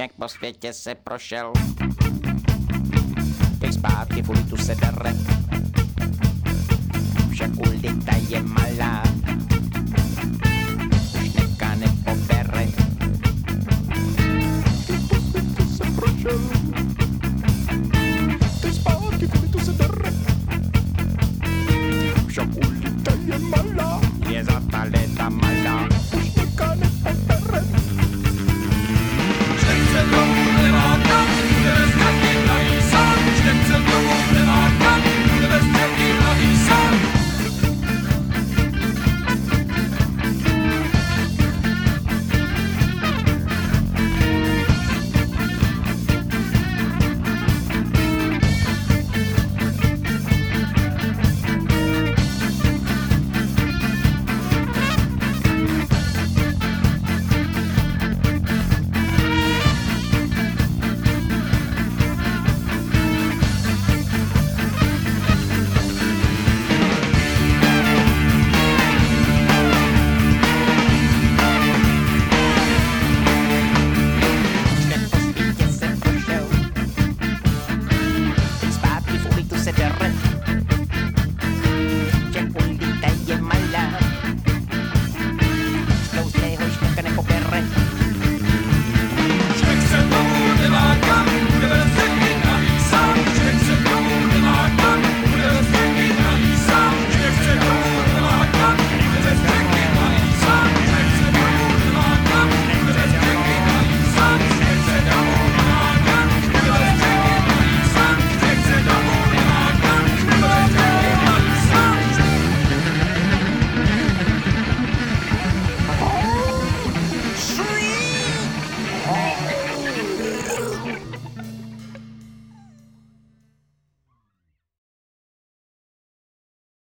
jak po světě se prošel. Teď zpátky v ulitu se dere, však ulita je malá,